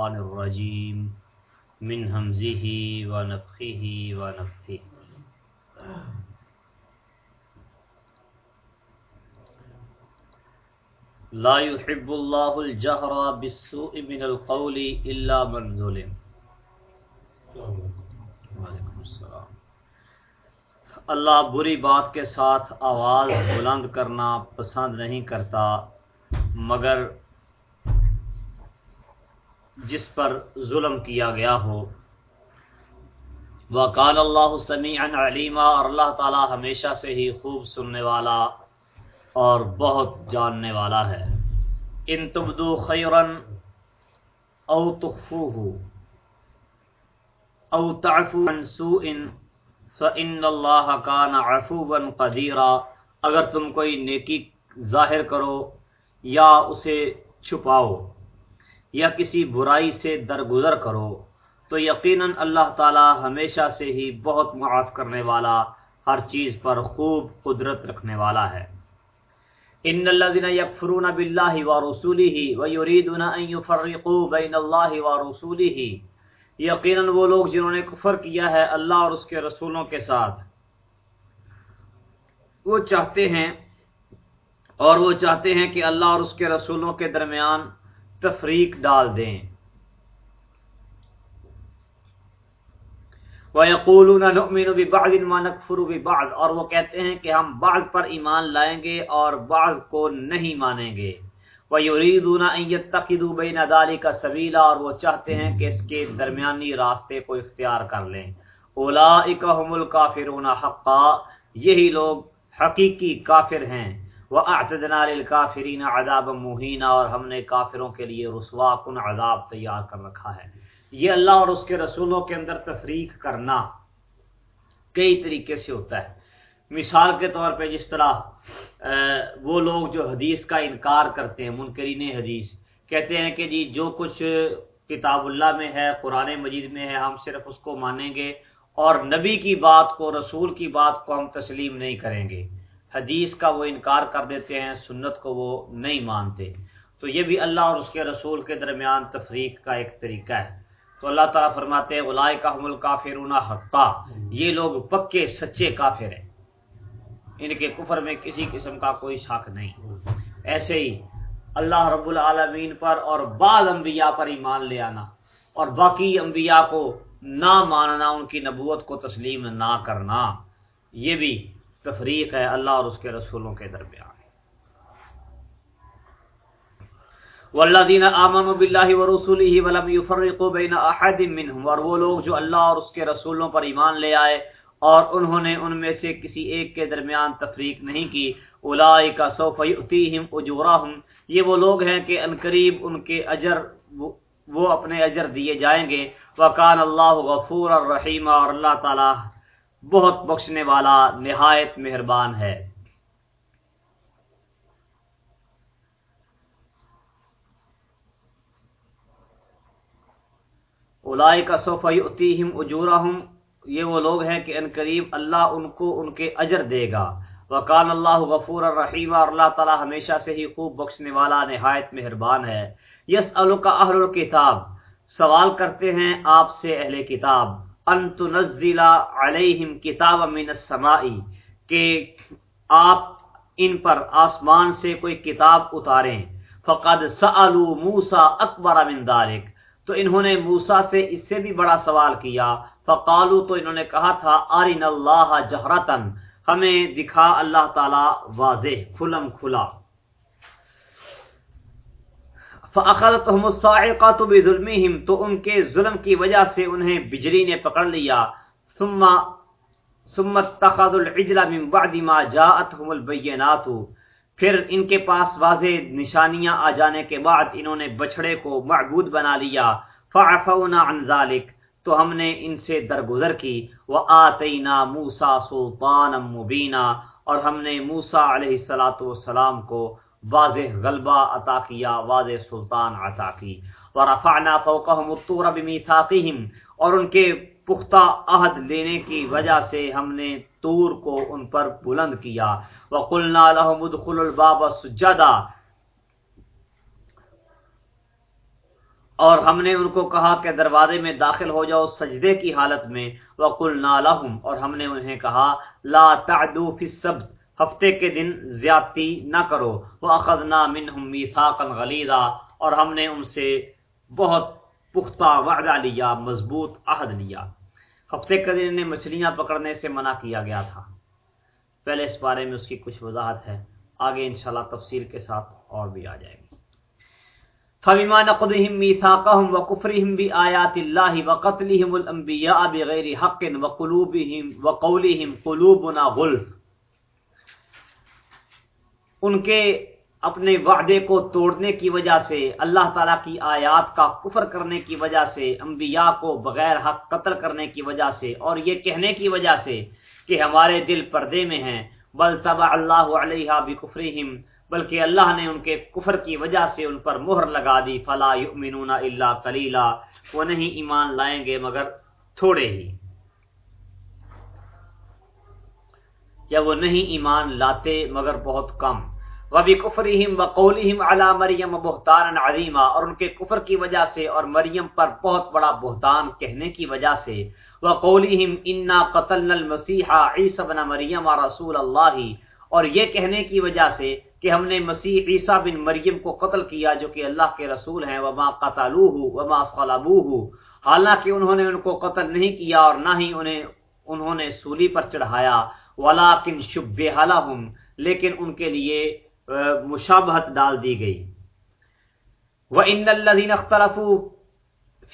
الشيطان الرجيم. من همزه ونفخه ونفثه. لا يحب الله الجهر بالسوء من القول إلا من ظلم. وعلیکم السلام. اللہ بری بات کے ساتھ آواز بلند کرنا پسند نہیں کرتا، مگر جس پر ظلم کیا گیا ہو۔ وقال اللہ سمیعا علیما اور اللہ تعالی ہمیشہ سے ہی خوب سننے والا اور بہت جاننے والا ہے۔ ان تبدو خیرا او تخفوه او تعفو عن سوء فان اللہ کان عفوا قدیرا اگر تم کوئی نیکی ظاہر کرو یا اسے چھپاؤ یا کسی برائی سے درگزر کرو، تو یقیناً اللہ تعالی ہمیشہ سے ہی بہت معاف کرنے والا، ہر چیز پر خوب قدرت رکھنے والا ہے۔ ان الذين يكفرون بالله ورسوله ويريدون ان يفرقوا بين الله ورسوله، یقیناً وہ لوگ جنہوں نے کفر کیا ہے اللہ اور اس کے رسولوں کے ساتھ۔ وہ چاہتے ہیں اور وہ چاہتے ہیں کہ اللہ اور اس کے رسولوں کے درمیان تفریق ڈال دیں۔ وَيَقُولُونَ نُؤْمِنُ بِبَعْضٍ وَنَكْفُرُ بِبَعْضٍ۔ اور وہ کہتے ہیں کہ ہم بعض پر ایمان لائیں گے اور بعض کو نہیں مانیں گے۔ وَيُرِيدُونَ أَن يَتَّخِذُوا بَيْنَ ذَلِكَ سَبِيلًا۔ اور وہ چاہتے ہیں کہ اس کے درمیانی راستے کو اختیار کر لیں۔ أُولَئِكَ هُمُ الْكَافِرُونَ حَقًّا۔ یہی لوگ حقیقی کافر ہیں۔ وَأَعْتَدْنَا لِلْكَافِرِينَ عَذَابًا مُهِينًا اور ہم نے کافروں کے لیے رسوا کن عذاب تیار کر رکھا ہے۔ یہ اللہ اور اس کے رسولوں کے اندر تفریق کرنا کئی طریقے سے ہوتا ہے۔ مثال کے طور پہ جس طرح وہ لوگ جو حدیث کا انکار کرتے ہیں، منکرین حدیث، کہتے ہیں کہ جی جو کچھ کتاب اللہ میں ہے، قرآن مجید میں ہے، ہم صرف اس کو مانیں گے اور نبی کی بات کو، رسول کی بات کو ہم تسلیم نہیں کریں گے۔ حدیث کا وہ انکار کر دیتے ہیں، سنت کو وہ نہیں مانتے۔ تو یہ بھی اللہ اور اس کے رسول کے درمیان تفریق کا ایک طریقہ ہے۔ تو اللہ تعالیٰ فرماتے ہیں اولائے کا حمل کافرون حقا۔ یہ لوگ پکے سچے کافر ہیں۔ ان کے کفر میں کسی قسم کا کوئی شاک نہیں۔ ایسے ہی اللہ رب العالمین پر اور بعض انبیاء پر ایمان لے آنا اور باقی انبیاء کو نہ ماننا، ان کی نبوت کو تسلیم نہ کرنا، یہ بھی تفریق ہے اللہ اور اس کے رسولوں کے درمیان۔ والذین آمنوا باللہ ورسولہ ولم يفرقوا بین احد اور وہ لوگ جو اللہ اور اس کے رسولوں پر ایمان لے آئے اور انہوں نے ان میں سے کسی ایک کے درمیان تفریق نہیں کی اولئک سوف یؤتیہم اجورہم۔ یہ وہ لوگ ہیں کہ انقریب ان کے اجر، وہ اپنے اجر دیے جائیں گے۔ وکان اللہ غفور الرحیم اور اللہ تعالی بہت بخشنے والا نہایت مہربان ہے۔ اولائے کا صوفہ یؤتیہم اجورہم، یہ وہ لوگ ہیں کہ ان قریب اللہ ان کو ان کے اجر دے گا۔ وکان اللہ غفور الرحیم اور اللہ تعالی ہمیشہ سے ہی خوب بخشنے والا نہایت مہربان ہے۔ یس کا اہل الکتاب، سوال کرتے ہیں آپ سے اہل کتاب۔ ان تنزل علیہم کتاب من السماء، کہ آپ ان پر آسمان سے کوئی کتاب اتاریں۔ فقد سألوا موسیٰ اکبر من ذالک تو انہوں نے موسا سے اس سے بھی بڑا سوال کیا۔ فقالو تو انہوں نے کہا تھا آرین اللہ جہرتن ہمیں دکھا اللہ تعالی واضح، کھلم کھلا۔ فاخذتهم الصاعقه بظلمهم، تو ان کے ظلم کی وجہ سے انہیں بجلی نے پکڑ لیا۔ ثم ثم اتخذوا العجل من بعد ما جاءتهم البينات۔ پھر ان کے پاس واضح نشانیاں آ جانے کے بعد انہوں نے بچڑے کو معبود بنا لیا۔ فعفونا عن ذلك، تو ہم نے ان سے درگزر کی۔ وآتینا موسیٰ سلطانا مبینا اور ہم نے موسیٰ علیہ السلام کو واضح غلبہ عطا کیا، واضح سلطان عطا کی۔ ورفعنا فوقهم الطور بمیثاقهم اور ان کے پختہ عہد لینے کی وجہ سے ہم نے طور کو ان پر بلند کیا۔ وقلنا لهم ادخلوا الباب سجدا۔ اور ہم نے ان کو کہا کہ دروازے میں داخل ہو جاؤ سجدے کی حالت میں۔ وقلنا لهم اور ہم نے انہیں کہا، لا تعدو فی السبت۔ ہفتے کے دن زیادتی نہ کرو۔ وہ واخذنا منهم ميثاقا غليظا۔ اور ہم نے ان سے بہت پختہ وعدہ لیا، مضبوط عہد لیا۔ ہفتے کے دن انہیں مچھلیاں پکڑنے سے منع کیا گیا تھا۔ پہلے اس بارے میں اس کی کچھ وضاحت ہے۔ آگے انشاءاللہ تفصیل کے ساتھ اور بھی آ جائے گی۔ فبما نقضهم ميثاقهم وكفرهم بآيات الله وقتلهم الأنبياء بغير حق وقلوبهم وقولهم قلوبنا غلف ان کے اپنے وعدے کو توڑنے کی وجہ سے، اللہ تعالیٰ کی آیات کا کفر کرنے کی وجہ سے، انبیاء کو بغیر حق قتل کرنے کی وجہ سے، اور یہ کہنے کی وجہ سے کہ ہمارے دل پردے میں ہیں۔ بل تبع اللہ علیہ بکفرہم، بلکہ اللہ نے ان کے کفر کی وجہ سے ان پر مہر لگا دی۔ فلا یؤمنون الا قلیلا، وہ نہیں ایمان لائیں گے مگر تھوڑے ہی۔ یا وہ نہیں ایمان لاتے مگر بہت کم۔ وبی کفریم و قولیم علی مریم بہتان عظیمہ اور ان کے کفر کی وجہ سے اور مریم پر بہت بڑا بہتان کہنے کی وجہ سے وہ قولیم انا قتل المسیح عیسی بن مریم رسول اللہ، اور یہ کہنے کی وجہ سے کہ ہم نے مسیح عیسیٰ بن مریم کو قتل کیا جو کہ اللہ کے رسول ہیں، وما قتلوہ وما صلبوہ، حالانکہ انہوں نے ان کو قتل نہیں کیا اور نہ ہی انہیں، انہوں نے سولی پر چڑھایا، ولیکن شبہ لہم، لیکن ان کے لیے مشابہت ڈال دی گئی۔ وَإِنَّ الَّذِينَ اخْتَلَفُوا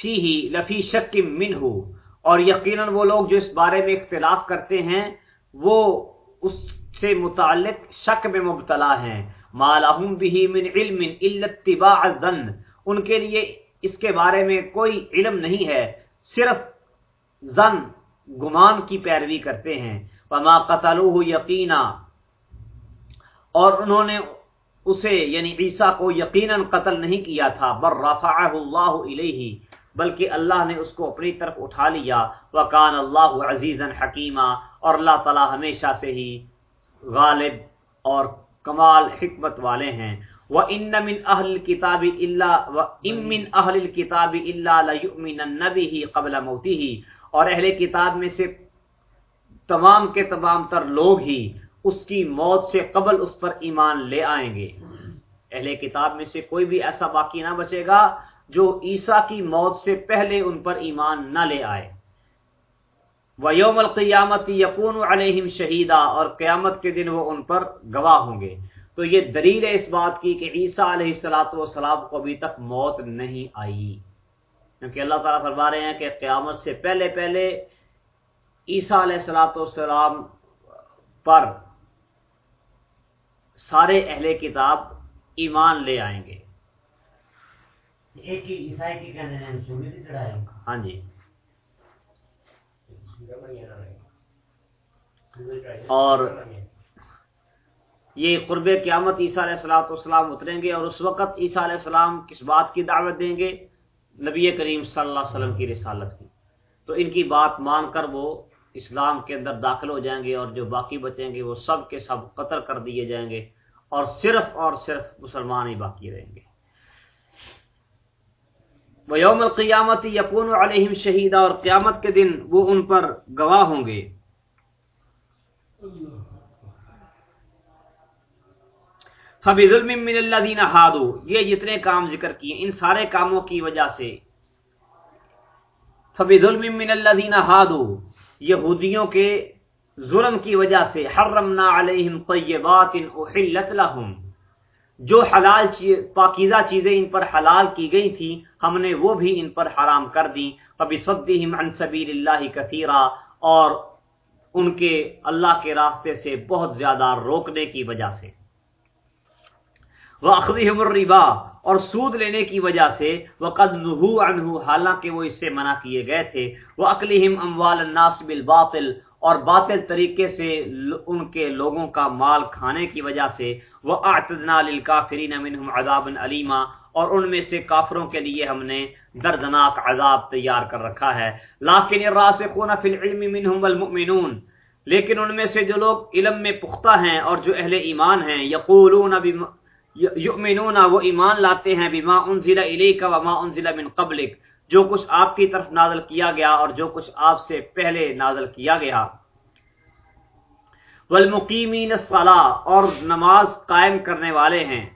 فِيهِ لَفِي شَكٍ مِّنْهُ۔ اور یقیناً وہ لوگ جو اس بارے میں اختلاف کرتے ہیں، وہ اس سے متعلق شک میں مبتلا ہیں۔ ما لهم به من علم الا الظن۔ ان کے لیے اس کے بارے میں کوئی علم نہیں ہے، صرف ظن گمان کی پیروی کرتے ہیں۔ وما قتلوه یقینا اور انہوں نے اسے یعنی عیسیٰ کو یقیناً قتل نہیں کیا تھا بر رفعہ اللہ علیہ بلکہ اللہ نے اس کو اپنی طرف اٹھا لیا، وکان اللہ عزیز حکیمہ اور اللہ تعالی ہمیشہ سے ہی غالب اور کمال، حکمت والے ہیں۔ وہ ان من اہل کتاب اللہ و امن اہل کتاب اللہ لبی ہی قبل موتی ہی اور اہل کتاب میں سے تمام کے تمام تر لوگ ہی اس کی موت سے قبل اس پر ایمان لے آئیں گے۔ اہل کتاب میں سے کوئی بھی ایسا باقی نہ بچے گا جو عیسیٰ کی موت سے پہلے ان پر ایمان نہ لے آئے۔ وہ یوم القیامت یقون علیہم شہیدہ اور قیامت کے دن وہ ان پر گواہ ہوں گے۔ تو یہ دلیل ہے اس بات کی کہ عیسیٰ علیہ السلاۃ والسلام کو ابھی تک موت نہیں آئی۔ کیونکہ اللہ تعالیٰ فرما رہے ہیں کہ قیامت سے پہلے پہلے عیسیٰ علیہ السلاۃ والسلام پر سارے اہل کتاب ایمان لے آئیں گے۔ ہاں جی۔ اور یہ قرب قیامت عیسیٰ علیہ السلاۃ والسلام اتریں گے اور اس وقت عیسیٰ علیہ السلام کس بات کی دعوت دیں گے؟ نبی کریم صلی اللہ علیہ وسلم کی رسالت کی۔ تو ان کی بات مان کر وہ اسلام کے اندر داخل ہو جائیں گے اور جو باقی بچیں گے وہ سب کے سب قتل کر دیے جائیں گے۔ اور صرف اور صرف مسلمان ہی باقی رہیں گے۔ وہ یوم القیامت یقون علیہم شہیدہ اور قیامت کے دن وہ ان پر گواہ ہوں گے۔ فبی ظلم من الذین ہادو یہ جتنے کام ذکر کیے، ان سارے کاموں کی وجہ سے۔ فبی ظلم من الذین ہادو یہودیوں کے ظلم کی وجہ سے حرمنا علیہم طیبات احلت لہم۔ جو حلال پاکیزہ چیزیں ان پر حلال کی گئی تھی، ہم نے وہ بھی ان پر حرام کر دی۔ ابھی عن سبیل اللہ کثیرہ اور ان کے اللہ کے راستے سے بہت زیادہ روکنے کی وجہ سے۔ وہ اخذہم الربا۔ اور سود لینے کی وجہ سے وہ قد نحو حالانکہ وہ اس سے منع کیے گئے تھے۔ وہ اقلیہم اموال الناس بالباطل۔ اور باطل طریقے سے ان کے لوگوں کا مال کھانے کی وجہ سے وہ اعتدنا للکافرین منہم عذاب علیما اور ان میں سے کافروں کے لیے ہم نے دردناک عذاب تیار کر رکھا ہے۔ لیکن الراسخون فی العلم منہم والمؤمنون۔ لیکن ان میں سے جو لوگ علم میں پختہ ہیں اور جو اہل ایمان ہیں یقولون یؤمنون وہ ایمان لاتے ہیں بما انزل الیک وما انزل من قبلک جو کچھ آپ کی طرف نازل کیا گیا اور جو کچھ آپ سے پہلے نازل کیا گیا۔ والمقیمین الصلاة اور نماز قائم کرنے والے ہیں۔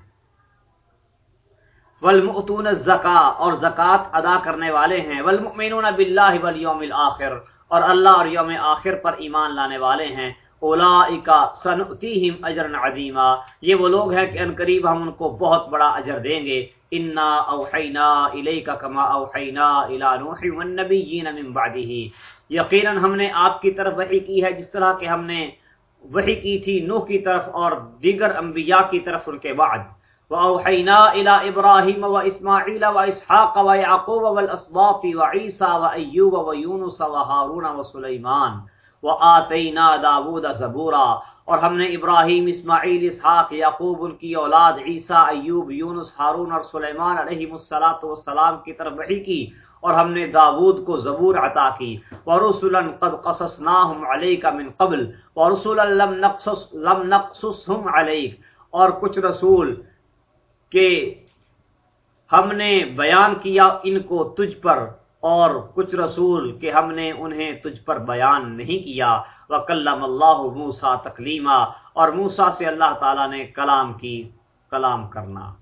والمؤتون الزکاة اور زکوٰۃ ادا کرنے والے ہیں۔ والمؤمنون باللہ والیوم الاخر اور اللہ اور یوم آخر پر ایمان لانے والے ہیں۔ اولئک سنؤتیہم اجرا عظیما۔ یہ وہ لوگ ہیں کہ ان قریب ہم ان کو بہت بڑا اجر دیں گے۔ انا اوحینا الیک کما اوحینا الی نوح والنبیین من بعده یقینا ہم نے آپ کی طرف وحی کی ہے جس طرح کہ ہم نے وحی کی تھی نوح کی طرف اور دیگر انبیاء کی طرف ان کے بعد واوحینا الى ابراہیم و اسماعیل و اسحاق و یعقوب وأوحينا إلى إبراهيم وإسماعيل وإسحاق ويعقوب والأصباط وعيسى وأيوب ويونس وهارون وسليمان وآتينا داود زبورا اور ہم نے ابراہیم، اسماعیل، اسحاق، یعقوب، ان کی اولاد عیسیٰ، ایوب، یونس، ہارون اور سلیمان علیہ السلاۃ والسلام کی طرف وحی کی اور ہم نے داود کو زبور عطا کی۔ ورسلا قد قصصناهم عليك من قبل ورسلا لم نقصص لم نقصصهم عليك اور کچھ رسول کہ ہم نے بیان کیا ان کو تجھ پر اور کچھ رسول کہ ہم نے انہیں تجھ پر بیان نہیں کیا۔ وکلم اللہ موسا تکلیما اور موسا سے اللہ تعالیٰ نے کلام کی، کلام کرنا۔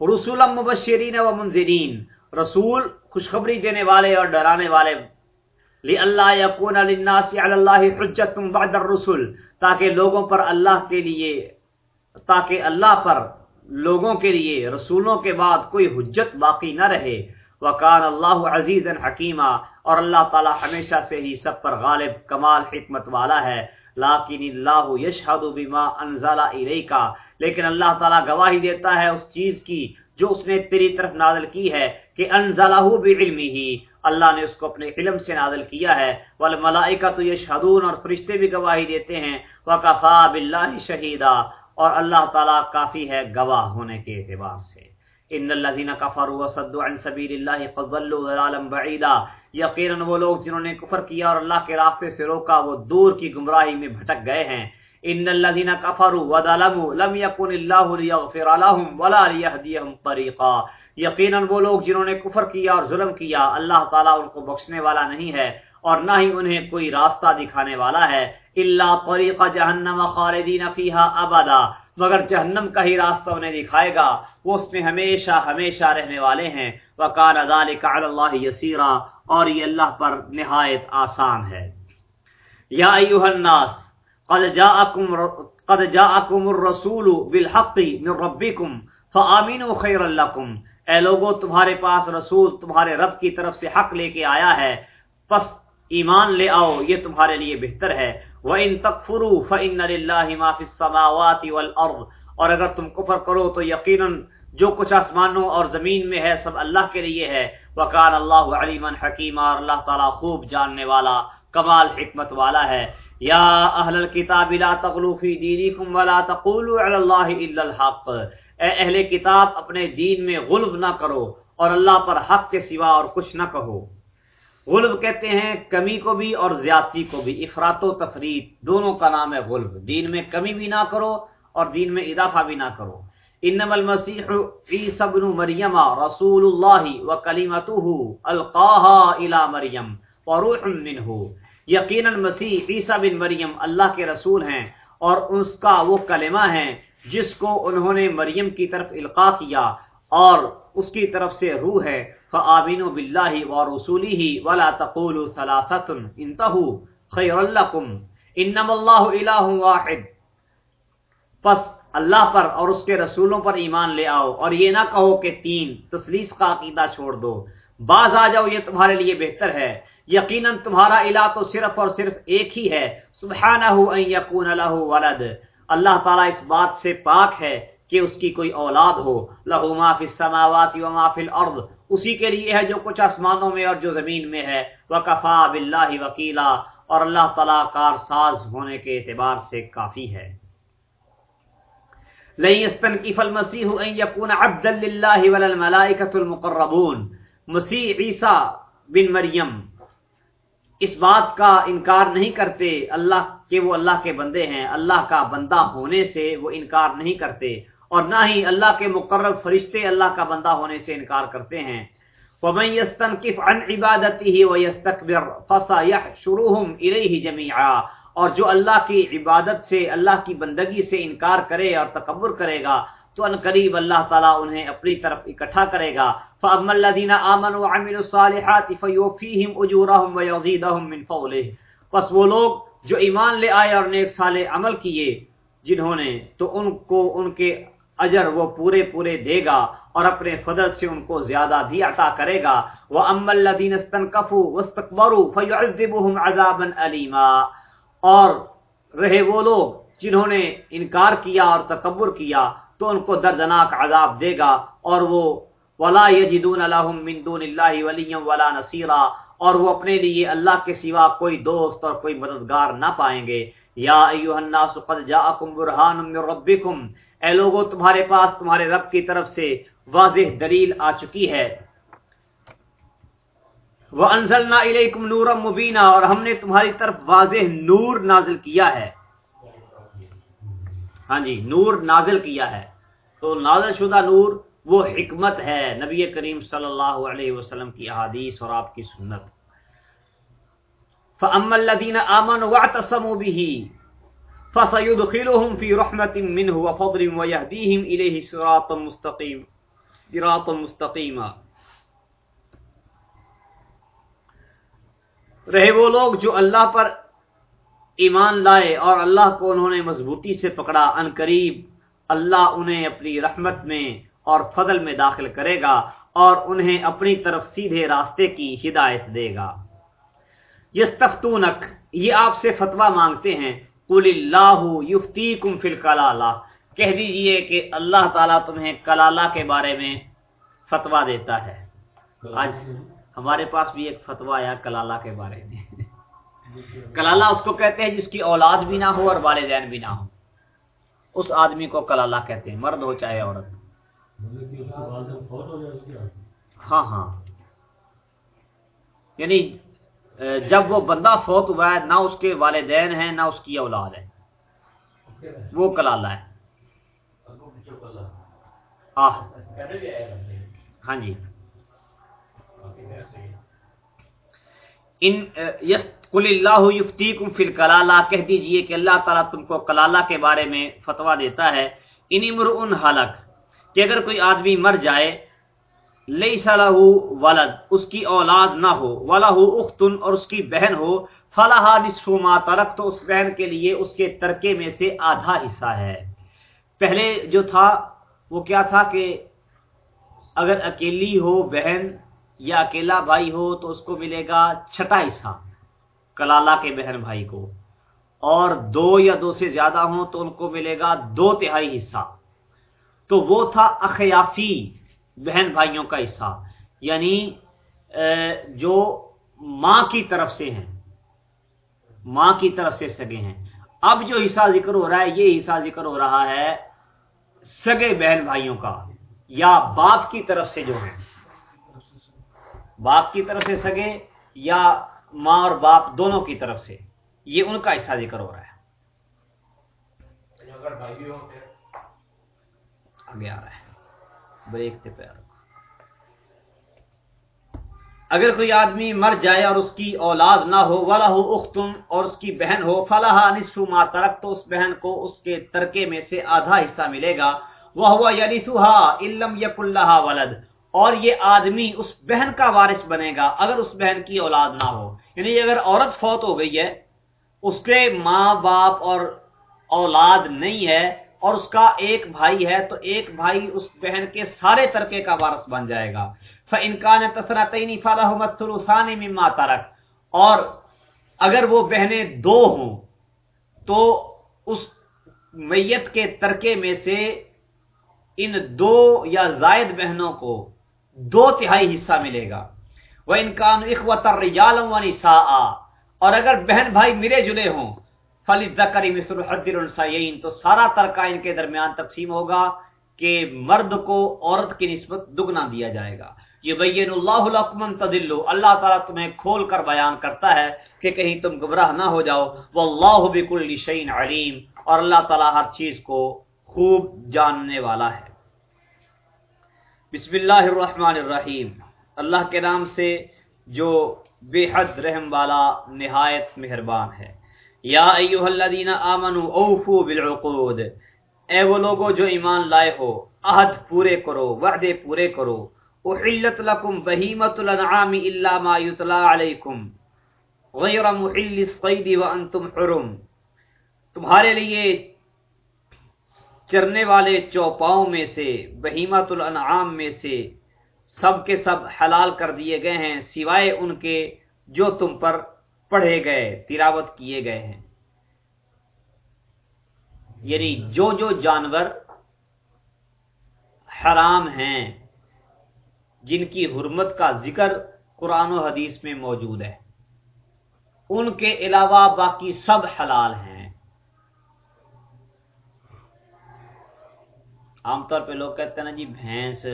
رسول مبشرین و منظرین رسول خوشخبری دینے والے اور ڈرانے والے۔ اللہ یقون للناس علی اللہ حجت بعد الرسل، تاکہ لوگوں پر اللہ کے لیے، تاکہ اللہ پر لوگوں کے لیے، رسولوں کے بعد کوئی حجت باقی نہ رہے۔ وکان اللہ عزیز حکیمہ اور اللہ تعالی ہمیشہ سے ہی سب پر غالب، کمال، حکمت والا ہے۔ لاکن اللہ یشہد بما انزل الیکا لیکن اللہ تعالی گواہی دیتا ہے اس چیز کی جو اس نے تیری طرف نازل کی ہے کہ انزلہ بعلمہ۔ اللہ نے اس کو اپنے علم سے نازل کیا ہے۔ والملائکہ یشہدون اور فرشتے بھی گواہی دیتے ہیں۔ وکفا باللہ شہیدا۔ اور اللہ تعالیٰ کافی ہے گواہ ہونے کے اعتبار سے۔ ان الذين كفروا وصدوا عن سبيل الله قد ضلوا ضلالا بعيدا. یقینا وہ لوگ جنہوں نے کفر کیا اور اللہ کے راستے سے روکا، وہ دور کی گمراہی میں بھٹک گئے ہیں. ان الذين كفروا وظلموا لم يكن الله ليغفر لهم ولا ليهديهم طريقا. یقینا وہ لوگ جنہوں نے کفر کیا اور ظلم کیا، اللہ تعالیٰ ان کو بخشنے والا نہیں ہے اور نہ ہی انہیں کوئی راستہ دکھانے والا ہے. اللہ طریق جہنم خالدین فیہا ابدا. مگر جہنم کا ہی راستہ انہیں دکھائے گا، وہ اس میں ہمیشہ ہمیشہ رہنے والے ہیں۔ وکان ذالک علی اللہ یسیرا اور یہ اللہ پر نہایت آسان ہے۔ یا ایوہ الناس، قد جاءکم قد جاءکم الرسول بالحق من ربکم فآمینوا خیر لکم اے لوگو، تمہارے پاس رسول تمہارے رب کی طرف سے حق لے کے آیا ہے۔ پس ایمان لے آؤ، یہ تمہارے لیے بہتر ہے۔ وَإِن تَكْفُرُوا فَإِنَّ لِلَّهِ مَا فِي السَّمَاوَاتِ وَالْأَرْضِ۔ اور اگر تم کفر کرو تو یقیناً جو کچھ آسمانوں اور زمین میں ہے سب اللہ کے لیے ہے۔ وَقَالَ اللَّهُ عَلِيمًا حَكِيمًا۔ اور اللہ تعالیٰ خوب جاننے والا، کمال حکمت والا ہے۔ یا اہل الكتاب لا تغلو فی دینکم ولا تقولوا علی اللہ الا الحق۔ اے اہل کتاب، اپنے دین میں غلب نہ کرو اور اللہ پر حق کے سوا اور کچھ نہ کہو۔ غلب کہتے ہیں، کمی کو بھی اور زیادتی کو بھی۔ افراد و تفرید دونوں کا نام ہے غلب۔ دین میں کمی بھی نہ کرو اور دین میں اضافہ بھی نہ کرو۔ انم المسیح عیسی ابن مریم رسول اللہ و کلیمتہ القاها الى مریم وروح منہ یقینا مسیح عیسی بن مریم اللہ کے رسول ہیں اور اس کا وہ کلمہ ہے جس کو انہوں نے مریم کی طرف القا کیا اور اس کی طرف سے روح ہے۔ فآمینوا باللہ ورسوله ولا تقولوا ثلاثه انتهوا خیر لکم انما اللہ الہ واحد. پس اللہ پر اور اس کے رسولوں پر ایمان لے آؤ اور یہ نہ کہو کہ تین، تسلیس کا عقیدہ چھوڑ دو۔ باز آ جاؤ، یہ تمہارے لیے بہتر ہے۔ یقیناً تمہارا الہ تو صرف اور صرف ایک ہی ہے۔ سبحانہ ان یکون له ولد۔ اللہ تعالیٰ اس بات سے پاک ہے کہ اس کی کوئی اولاد ہو۔ لہو ما فی السماوات و ما فی الارض۔ اسی کے لیے ہے جو کچھ آسمانوں میں اور جو زمین میں ہے۔ وکفا باللہ وکیلا اور اللہ تعالیٰ کار ساز ہونے کے اعتبار سے کافی ہے۔ لن يستنكف المسيح ان يكون عبدا لله المقربون۔ مسیح عیسی بن مریم اس بات کا انکار نہیں کرتے اللہ کہ وہ اللہ کے بندے ہیں۔ اللہ کا بندہ ہونے سے وہ انکار نہیں کرتے۔ اور نہ ہی اللہ کے مقرر فرشتے اللہ کا بندہ ہونے سے انکار کرتے ہیں۔ ومن يستنكف عن عبادته ويستكبر فسيحشرهم اليه جميعا۔ اور جو اللہ کی عبادت سے، اللہ کی بندگی سے انکار کرے اور تکبر کرے گا، تو ان قریب اللہ تعالیٰ انہیں اپنی طرف اکٹھا کرے گا۔ فَأَمَّا الَّذِينَ آمَنُوا وَعَمِلُوا الصَّالِحَاتِ فَيُوفِيهِمْ أُجُورَهُمْ وَيَزِيدَهُمْ مِنْ فَضْلِهِ۔ پس وہ لوگ جو ایمان لے آئے اور نیک صالح عمل کیے، جنہوں نے، تو ان کو، ان کے اجر وہ پورے پورے دے گا اور اپنے فضل سے ان کو زیادہ بھی عطا کرے گا۔ وہ ام الدین عذابا علیما اور رہے وہ لوگ جنہوں نے انکار کیا اور تکبر کیا، تو ان کو دردناک عذاب دے گا۔ اور وہ ولا یجدون لهم من دون اللہ ولی ولا نصیرا اور وہ اپنے لیے اللہ کے سوا کوئی دوست اور کوئی مددگار نہ پائیں گے۔ یا ایوہ الناس قد جاءکم برہان من ربکم۔ اے لوگوں تمہارے پاس تمہارے رب کی طرف سے واضح دلیل آ چکی ہے۔ وَأَنزَلْنَا إِلَيْكُمْ نُورًا مُبِينًا، اور ہم نے تمہاری طرف واضح نور نازل کیا ہے۔ ہاں جی نور نازل کیا ہے۔ تو نازل شدہ نور وہ حکمت ہے نبی کریم صلی اللہ علیہ وسلم کی احادیث اور آپ کی سنت۔ فَأَمَّا الَّذِينَ آمَنُوا وَاعْتَصَمُوا بِهِ فسيدخلهم في رحمة منه وفضل ويهديهم إليه صراطا مستقيم صراطا مستقيما رہے وہ لوگ جو اللہ پر ایمان لائے اور اللہ کو انہوں نے مضبوطی سے پکڑا، ان قریب اللہ انہیں اپنی رحمت میں اور فضل میں داخل کرے گا اور انہیں اپنی طرف سیدھے راستے کی ہدایت دے گا۔ یستفتونک، یہ آپ سے فتوہ مانگتے ہیں۔ قل اللہ یفتیکم فی الکلالہ۔ کہہ دیجیے کہ اللہ تعالیٰ تمہیں کلالہ کے بارے میں فتوہ دیتا ہے۔ آج ہمارے پاس بھی ایک فتوہ آیا کلالہ کے بارے میں۔ کلالہ اس کو کہتے ہیں جس کی اولاد بھی نہ ہو اور والدین بھی نہ ہو۔ اس آدمی کو کلالہ کہتے ہیں، مرد ہو چاہے عورت۔ ہاں ہاں۔ یعنی جب وہ بندہ فوت ہوا ہے، نہ اس کے والدین ہیں، نہ اس کی اولاد ہے۔ وہ کلالہ ہے۔ ہاں جی۔ ان یس کل اللہ یفتی کم فل کلالہ کہہ دیجیے کہ اللہ تعالیٰ تم کو کلالہ کے بارے میں فتویٰ دیتا ہے۔ ان امر ان حلق، کہ اگر کوئی آدمی مر جائے لئی صلاح ولد، اس کی اولاد نہ ہو والا ہو اختن، اور اس کی بہن ہو فلاح نصف ما ترک، تو اس بہن کے لیے اس کے ترکے میں سے آدھا حصہ ہے۔ پہلے جو تھا، وہ کیا تھا کہ اگر اکیلی ہو بہن یا اکیلا بھائی ہو، تو اس کو ملے گا چھٹا حصہ، کلالہ کے بہن بھائی کو۔ اور دو یا دو سے زیادہ ہوں، تو ان کو ملے گا دو تہائی حصہ۔ تو وہ تھا اخیافی بہن بھائیوں کا حصہ۔ یعنی جو ماں کی طرف سے ہیں، ماں کی طرف سے سگے ہیں۔ اب جو حصہ ذکر ہو رہا ہے، یہ حصہ ذکر ہو رہا ہے سگے بہن بھائیوں کا، یا باپ کی طرف سے جو ہیں۔ باپ کی طرف سے سگے یا ماں اور باپ دونوں کی طرف سے۔ یہ ان کا حصہ ذکر ہو رہا ہے۔ آگے آ رہا ہے۔ بریک تے پیر اگر کوئی آدمی مر جائے اور اس کی اولاد نہ ہو والا ہو اختم اور اس کی بہن ہو فلاح نصف ما ترک تو اس بہن کو اس کے ترکے میں سے آدھا حصہ ملے گا۔ وہ ہوا یعنی سہا علم یق اللہ ولد۔ اور یہ آدمی اس بہن کا وارث بنے گا اگر اس بہن کی اولاد نہ ہو۔ یعنی اگر عورت فوت ہو گئی ہے، اس کے ماں باپ اور اولاد نہیں ہے اور اس کا ایک بھائی ہے، تو ایک بھائی اس بہن کے سارے ترکے کا وارث بن جائے گا۔ انکان مما ترک اور اگر وہ بہنیں دو ہوں، تو اس میت کے ترکے میں سے ان دو یا زائد بہنوں کو دو تہائی حصہ ملے گا۔ وہ انکان اخوت اور اگر بہن بھائی ملے جلے ہوں فلی ذکری مصر حدر السعین تو سارا ترکہ ان کے درمیان تقسیم ہوگا کہ مرد کو عورت کی نسبت دگنا دیا جائے گا۔ یہ بین اللہ الحکمن تدلو اللہ تعالیٰ تمہیں کھول کر بیان کرتا ہے کہ کہیں تم گمراہ نہ ہو جاؤ۔ وہ اللہ بک الشعین علیم۔ اور اللہ تعالیٰ ہر چیز کو خوب جاننے والا ہے۔ بسم اللہ الرحمن الرحیم۔ اللہ کے نام سے جو بے حد رحم والا نہایت مہربان ہے۔ یا ایوہ الذین آمنوا اوفو بالعقود۔ اے وہ لوگوں جو ایمان لائے ہو، عہد پورے کرو، وعدے پورے کرو۔ احلت لکم بہیمت الانعام الا ما یتلا علیکم غیر محل الصید وانتم حرم۔ تمہارے لیے چرنے والے چوپاؤں میں سے بہیمت الانعام میں سے سب کے سب حلال کر دیے گئے ہیں، سوائے ان کے جو تم پر پڑھے گئے، تلاوت کیے گئے ہیں۔ یعنی جو جو جانور حرام ہیں، جن کی حرمت کا ذکر قرآن و حدیث میں موجود ہے۔ ان کے علاوہ باقی سب حلال ہیں۔ عام طور پہ لوگ کہتے ہیں نا جی بھینس۔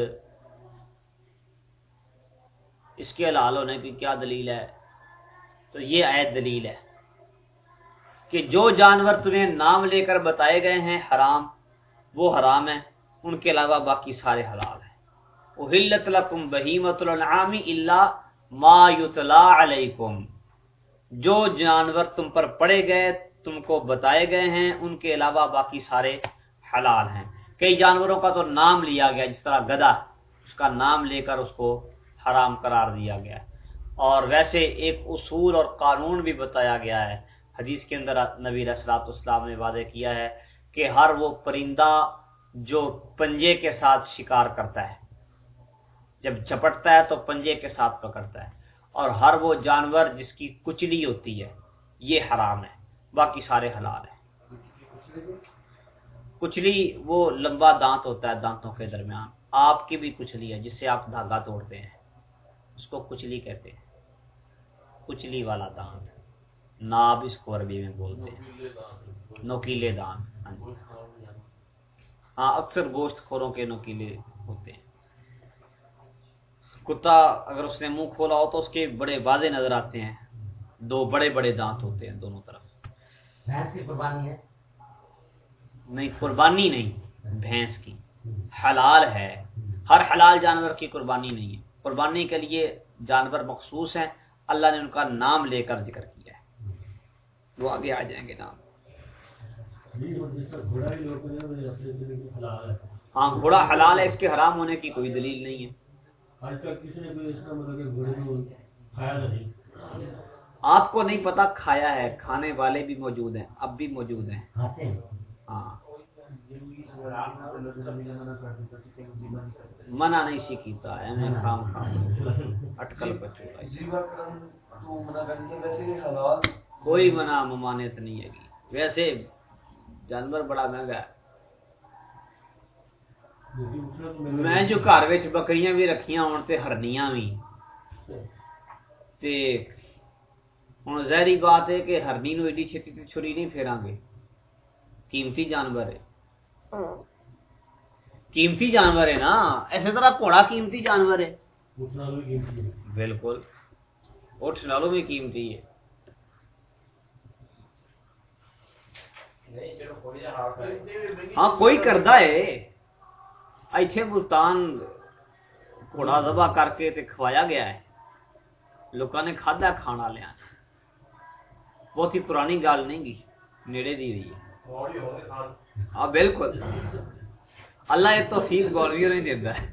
اس کے حلال ہونے کی کیا دلیل ہے؟ تو یہ عید دلیل ہے کہ جو جانور تمہیں نام لے کر بتائے گئے ہیں حرام، وہ حرام ہیں، ان کے علاوہ باقی سارے حلال ہیں۔ اہلت لکم بہیمت الانعام الا ما یتلا علیکم جو جانور تم پر پڑے گئے، تم کو بتائے گئے ہیں، ان کے علاوہ باقی سارے حلال ہیں۔ کئی جانوروں کا تو نام لیا گیا، جس طرح گدا اس کا نام لے کر اس کو حرام قرار دیا گیا۔ اور ویسے ایک اصول اور قانون بھی بتایا گیا ہے۔ حدیث کے اندر نبی رسلات اسلام نے وعدہ کیا ہے کہ ہر وہ پرندہ جو پنجے کے ساتھ شکار کرتا ہے، جب چپٹتا ہے تو پنجے کے ساتھ پکڑتا ہے، اور ہر وہ جانور جس کی کچلی ہوتی ہے، یہ حرام ہے، باقی سارے حلال ہیں۔ کچلی وہ لمبا دانت ہوتا ہے دانتوں کے درمیان، آپ کی بھی کچلی ہے جس سے آپ دھاگا توڑتے ہیں۔ اس کو کچلی کہتے ہیں۔ کچلی والا دانت۔ ناب اس کو عربی میں بولتے ہیں۔ نوکیلے دانت۔ ہاں جی۔ ہاں اکثر گوشت خوروں کے نوکیلے ہوتے ہیں۔ کتا اگر اس نے منہ کھولا ہو تو اس کے بڑے واضح نظر آتے ہیں۔ دو بڑے بڑے دانت ہوتے ہیں دونوں طرف۔ بھینس کی قربانی ہے؟ نہیں قربانی نہیں بھینس کی۔ حلال ہے۔ ہر حلال جانور کی قربانی نہیں ہے۔ قربانی کے لیے جانور مخصوص ہیں۔ اللہ نے ان کا نام لے کر ذکر کیا ہے۔ وہ آگے آ جائیں گے نام۔ ہاں گھوڑا حلال ہے اس کے حرام ہونے کی کوئی دلیل نہیں ہے۔ آپ کو نہیں پتا کھایا ہے کھانے والے بھی موجود ہیں اب بھی موجود ہیں۔ ہاں۔ منع نہیں سی کیتا ہے میں کام کام اٹکل پچو کوئی منع ممانعت نہیں ہے ویسے جانور بڑا مہنگا ہے۔ میں جو گھر وچ بکریاں بھی رکھیاں ہون تے ہرنیاں بھی تے ہن ظاہری بات ہے کہ ہرنی نو ایڈی چھتی تے چھری نہیں پھیراں گے قیمتی جانور ہے۔ قیمتی جانور ہے نا، ایسے طرح گھوڑا قیمتی جانور ہے۔ بالکل۔ اٹھ نالوں بھی قیمتی ہے۔ ہاں کوئی کردا ہے۔ ایتھے ملتان گھوڑا ذبح کر کے تے کھوایا گیا ہے۔ لوکاں نے کھادا کھانا لیا۔ بہت ہی پرانی گل نہیں گی، نیڑے دی رہی ہے۔ ہاں بالکل اللہ یہ توفیق گولویوں نہیں دیتا ہے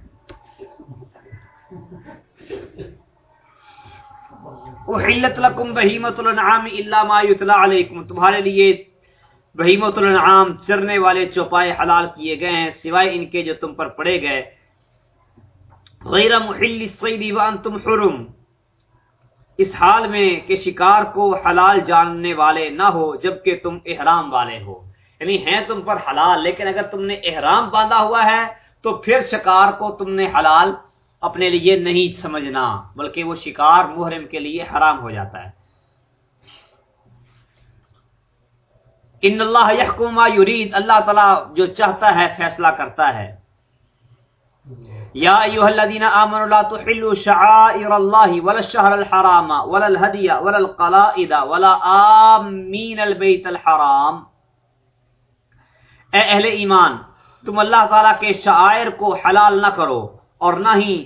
احلت لکم بہیمت الانعام الا ما یتلا علیکم تمہارے لیے بہیمت الانعام چرنے والے چوپائے حلال کیے گئے ہیں سوائے ان کے جو تم پر پڑے گئے غیر محل الصید وانتم حرم اس حال میں کہ شکار کو حلال جاننے والے نہ ہو، جبکہ تم احرام والے ہو۔ یعنی ہیں تم پر حلال، لیکن اگر تم نے احرام باندھا ہوا ہے، تو پھر شکار کو تم نے حلال اپنے لیے نہیں سمجھنا، بلکہ وہ شکار محرم کے لیے حرام ہو جاتا ہے۔ ان اللہ یحکم ما یرید، اللہ تعالی جو چاہتا ہے، فیصلہ کرتا ہے۔ یا ایها الذين امنوا لا تحلوا شعائر الله ولا الشهر الحرام ولا الهدي ولا القلائد ولا آمين البيت الحرام. اے اہل ایمان، تم اللہ تعالیٰ کے شاعر کو حلال نہ کرو اور نہ ہی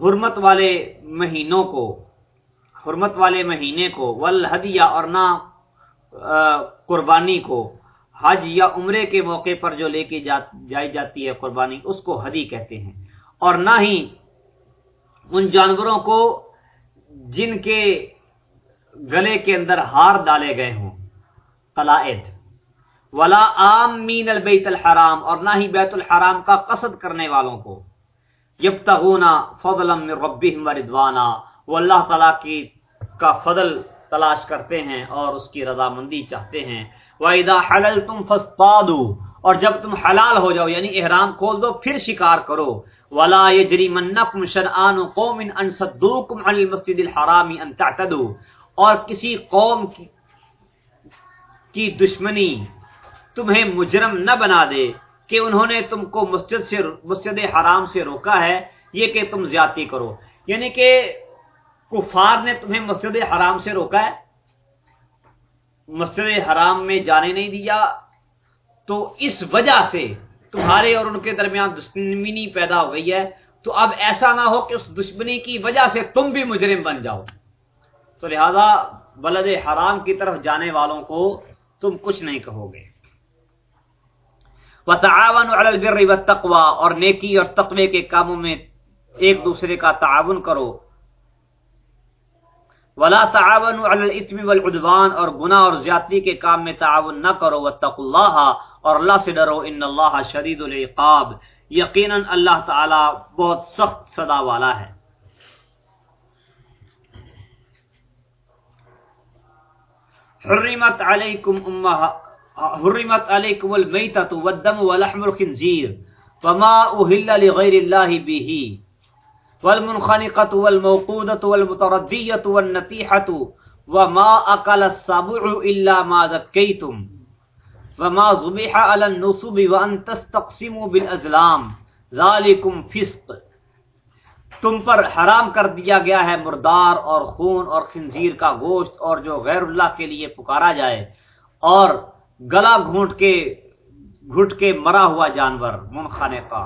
حرمت والے مہینوں کو، حرمت والے مہینے کو، والہدیہ اور نہ قربانی کو، حج یا عمرے کے موقع پر جو لے کے جائی جاتی ہے قربانی، اس کو حدی کہتے ہیں۔ اور نہ ہی ان جانوروں کو جن کے گلے کے اندر ہار ڈالے گئے ہوں۔ قلائد۔ ولا عام مین البیت الحرام، اور نہ ہی بیت الحرام کا قصد کرنے والوں کو۔ یب تغونا فضل ربهم ردوانا وہ اللہ تعالیٰ کی کا فضل تلاش کرتے ہیں اور اس کی رضامندی چاہتے ہیں۔ وَإِذَا حَلَلْتُمْ فَاسْطَادُوا اور جب تم حلال ہو جاؤ یعنی احرام کھول دو، پھر شکار کرو۔ وَلَا يَجْرِمَنَّكُمْ شَنْآنُ قَوْمٍ أَن صَدُّوكُمْ عَنِ الْمَسْجِدِ الْحَرَامِ أَن تَعْتَدُوا اور کسی قوم کی دشمنی تمہیں مجرم نہ بنا دے کہ انہوں نے تم کو مسجد سے مسجد حرام سے روکا ہے، یہ کہ تم زیادتی کرو۔ یعنی کہ کفار نے تمہیں مسجد حرام سے روکا ہے، مسجد حرام میں جانے نہیں دیا، تو اس وجہ سے تمہارے اور ان کے درمیان دشمنی پیدا ہو گئی ہے، تو اب ایسا نہ ہو کہ اس دشمنی کی وجہ سے تم بھی مجرم بن جاؤ۔ تو لہذا بلد حرام کی طرف جانے والوں کو تم کچھ نہیں کہو گے۔ وتعاون على البر اور نیکی اور تقوی کے کاموں میں ایک دوسرے کا تعاون کرو۔ ولا تعاون الاثم والعدوان، اور گناہ اور زیادتی کے کام میں تعاون نہ کرو۔ واتقوا اللہ اور اللہ سے ڈرو، ان اللہ شدید العقاب۔ یقینا اللہ تعالی بہت سخت سزا والا ہے۔ حرمت علیکم امہ حرمت علیکم المیتۃ والدم ولحم الخنزیر وما اهل لغیر اللہ به۔ والمنخنقۃ والموقودۃ والمتردیۃ والنطیحۃ وما اکل السبع الا ما ذکیتم وما ذبح على النصب وان تستقسموا بالازلام ذالکم فسق تم پر حرام کر دیا گیا ہے مردار اور خون اور خنزیر کا گوشت اور جو غیر اللہ کے لیے پکارا جائے اور گلا گھونٹ کے گھٹ کے مرا ہوا جانور منخانے کا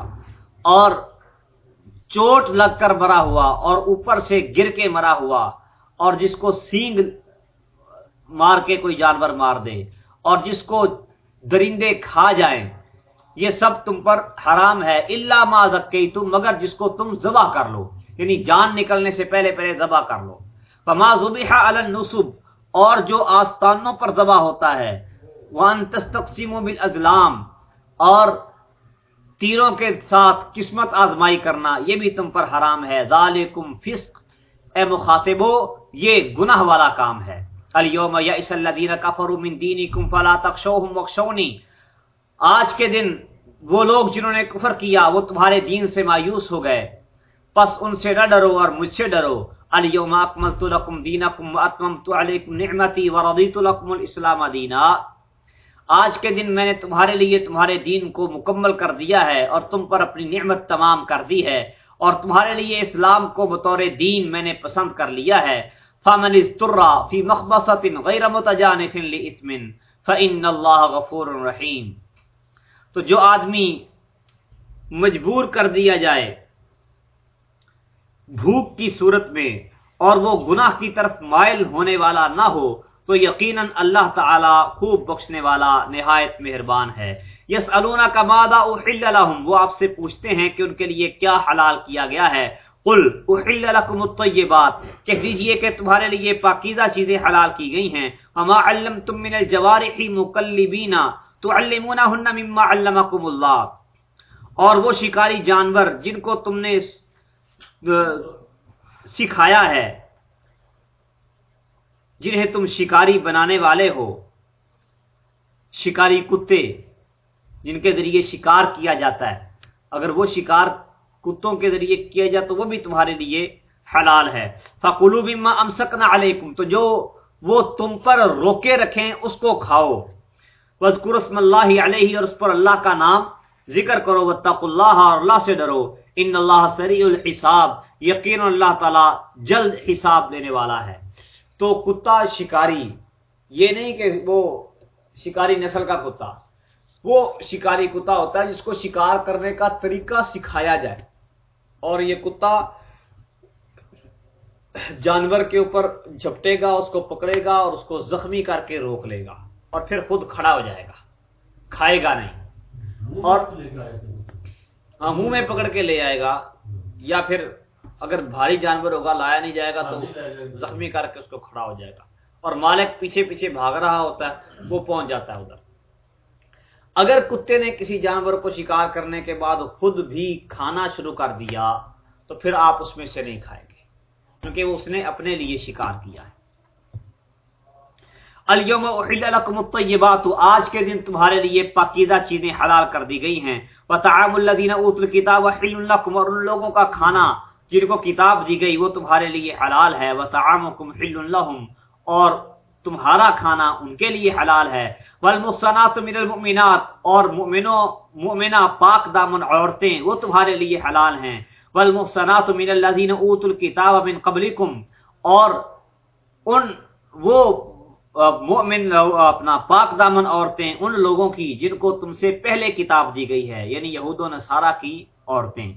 اور چوٹ لگ کر مرا ہوا اور اوپر سے گر کے مرا ہوا اور جس کو سینگ مار کے کوئی جانور مار دے اور جس کو درندے کھا جائیں۔ یہ سب تم پر حرام ہے۔ اللہ ما ذکی تم مگر جس کو تم ذبح کر لو۔ یعنی جان نکلنے سے پہلے پہلے ذبح کر لو۔ فما ذبح علی النصب اور جو آستانوں پر ذبح ہوتا ہے۔ وان تستقسیم بالازلام اور تیروں کے ساتھ قسمت آزمائی کرنا، یہ بھی تم پر حرام ہے۔ ذالکم فسق۔ اے مخاطبو، یہ گناہ والا کام ہے۔ الیوم یئس الذین کفروا من دینکم فلا تخشوهم واخشونی آج کے دن وہ لوگ جنہوں نے کفر کیا، وہ تمہارے دین سے مایوس ہو گئے۔ پس ان سے نہ ڈرو اور مجھ سے ڈرو۔ الیوم اکملت لکم دینکم واتممت علیکم نعمتی ورضیت لکم الاسلام دینا۔ آج کے دن میں نے تمہارے لیے تمہارے دین کو مکمل کر دیا ہے اور تم پر اپنی نعمت تمام کر دی ہے۔ اور تمہارے لیے اسلام کو بطور دین میں نے پسند کر لیا ہے۔ فمن استرا فی مخبصت غیر متجانف لاثم فان اللہ غفور رحیم تو جو آدمی مجبور کر دیا جائے بھوک کی صورت میں اور وہ گناہ کی طرف مائل ہونے والا نہ ہو، تو یقیناً اللہ تعالی خوب بخشنے والا نہایت مہربان ہے۔ یس الونا کا مادہ وہ آپ سے پوچھتے ہیں کہ ان کے لیے کیا حلال کیا گیا ہے۔ قل، احل لكم الطيبات کہہ دیجیے کہ تمہارے لیے پاکیزہ چیزیں حلال کی گئی ہیں۔ وما علمتم من الجوارح مقلبین تعلمونهن مما علمكم الله اور وہ شکاری جانور جن کو تم نے سکھایا ہے، جنہیں تم شکاری بنانے والے ہو۔ شکاری کتے، جن کے ذریعے شکار کیا جاتا ہے۔ اگر وہ شکار کتوں کے ذریعے کیا جائے تو وہ بھی تمہارے لیے حلال ہے۔ فقلو بما امسکنا علیکم تو جو وہ تم پر روکے رکھیں اس کو کھاؤ۔ وذکر اسم اللہ علیہ اور اس پر اللہ کا نام ذکر کرو۔ واتقوا اللہ اور اللہ سے ڈرو۔ ان اللہ سریع الحساب یقین اللہ تعالی جلد حساب لینے والا ہے۔ تو کتا شکاری، یہ نہیں کہ وہ شکاری نسل کا کتا۔ وہ شکاری کتا ہوتا ہے جس کو شکار کرنے کا طریقہ سکھایا جائے۔ اور یہ کتا جانور کے اوپر جھپٹے گا اس کو پکڑے گا اور اس کو زخمی کر کے روک لے گا اور پھر خود کھڑا ہو جائے گا۔ کھائے گا نہیں۔ اور ہاں منہ میں پکڑ کے لے آئے گا۔ یا پھر اگر بھاری جانور ہوگا لایا نہیں جائے گا تو زخمی کر کے اس کو کھڑا ہو جائے گا۔ اور مالک پیچھے پیچھے بھاگ رہا ہوتا ہے وہ پہنچ جاتا ہے ادھر۔ اگر کتے نے کسی جانور کو شکار کرنے کے بعد خود بھی کھانا شروع کر دیا، تو پھر آپ اس میں سے نہیں کھائیں گے، کیونکہ اس نے اپنے لیے شکار کیا ہے۔ الیوم احل لکم الطیبات، آج کے دن تمہارے لیے پاکیزہ چیزیں حلال کر دی گئی ہیں۔ وطعام الذین اوتوا الکتاب حل لکم، اور ان لوگوں کا کھانا جن کو کتاب دی گئی وہ تمہارے لیے حلال ہے۔ وطعامکم حل لهم، اور تمہارا کھانا ان کے لیے حلال ہے۔ والمحصنات من المؤمنات اور مؤمنوں، مؤمنہ پاک دامن عورتیں وہ تمہارے لیے حلال ہیں۔ والمحصنات من الذين اوتوا الكتاب من قبلكم اور ان وہ مؤمن اپنا پاک دامن عورتیں ان لوگوں کی جن کو تم سے پہلے کتاب دی گئی ہے یعنی یہود و نصارہ کی عورتیں۔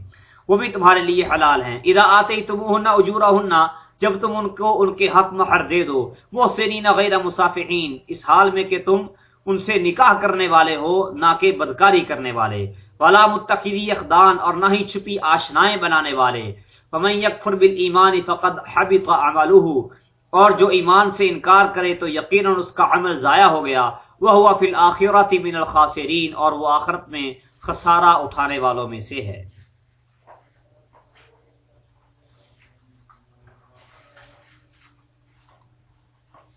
وہ بھی تمہارے لیے حلال ہیں۔ اذا آتے تم اجورہن جب تم ان کو ان کے حق مہر دے دو، محسنین غیر مسافحین، اس حال میں کہ تم ان سے نکاح کرنے والے ہو، نہ کہ بدکاری کرنے والے۔ ولا متخذی اخدان اور نہ ہی چھپی آشنائیں بنانے والے۔ فمن یکفر بالایمان فقد حبط عمله۔ اور جو ایمان سے انکار کرے تو یقیناً اس کا عمل ضائع ہو گیا۔ وہ ہوا فی الآخرت من الخاسرین اور وہ آخرت میں خسارہ اٹھانے والوں میں سے ہے۔